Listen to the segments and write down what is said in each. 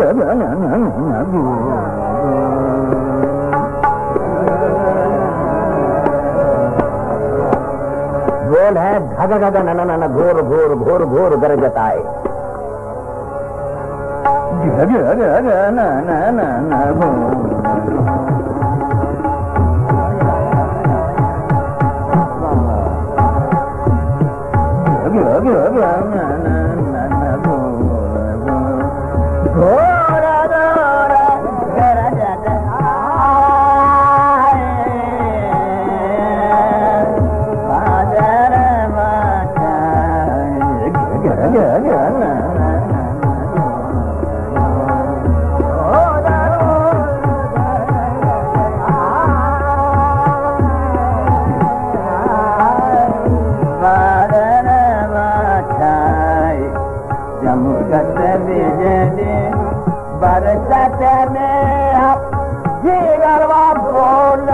nữa nữa nữa nữa nữa nữa गोल है धगा धगा ना ना ना घोर घोर घोर घोर गरजता है घर घर ना ना ना ना घोर Yeah, yeah, yeah, yeah, yeah. बरसत में जीवरवा बोल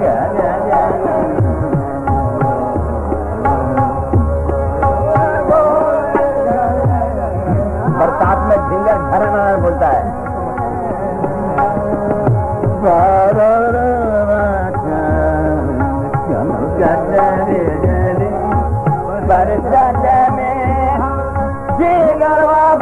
जन बरसात में झिंगर झरना बोलता है बरसात Ottawa.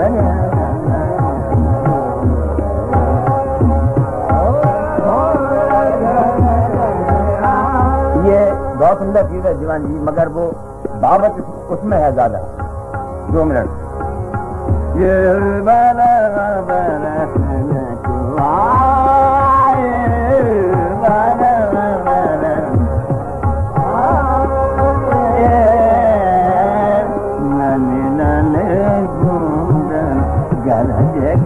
ये बहुत सुंदर चीज है जीवन जी मगर वो बाबत उसमें है ज्यादा दो मिनट ये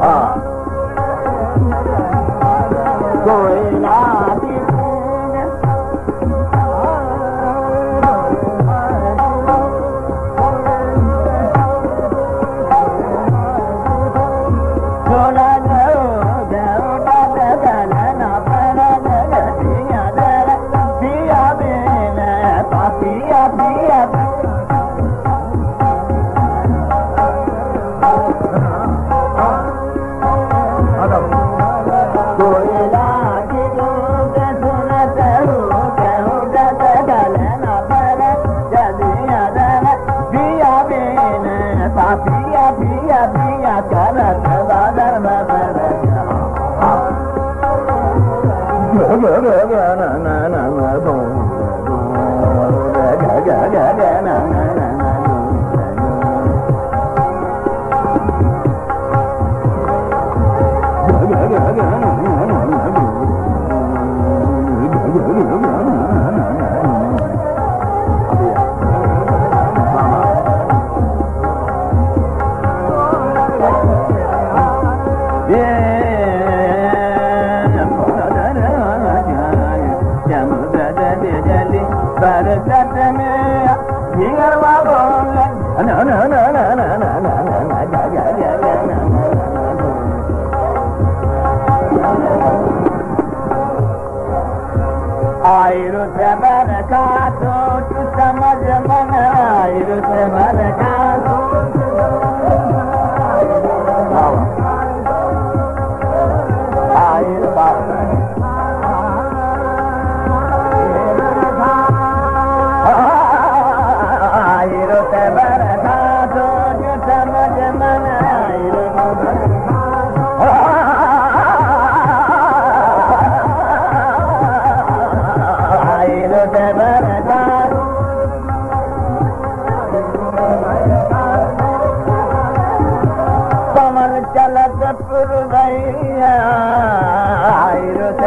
न no. భగవాన खातो तूं समरु खातो कमर चलत पूर्व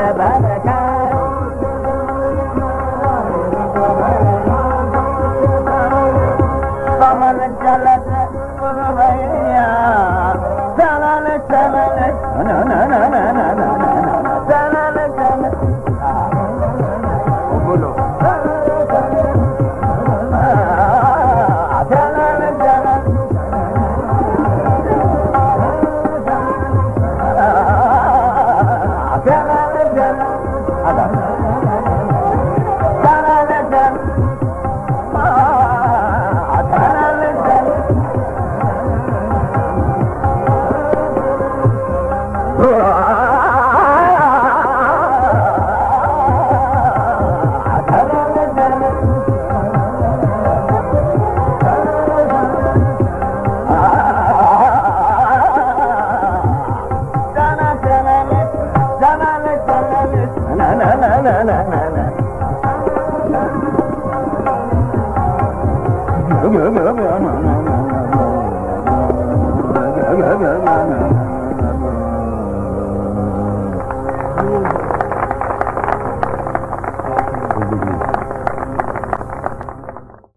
कमर चलत mở mở mở mở mở mở mở mở mở mở mở mở mở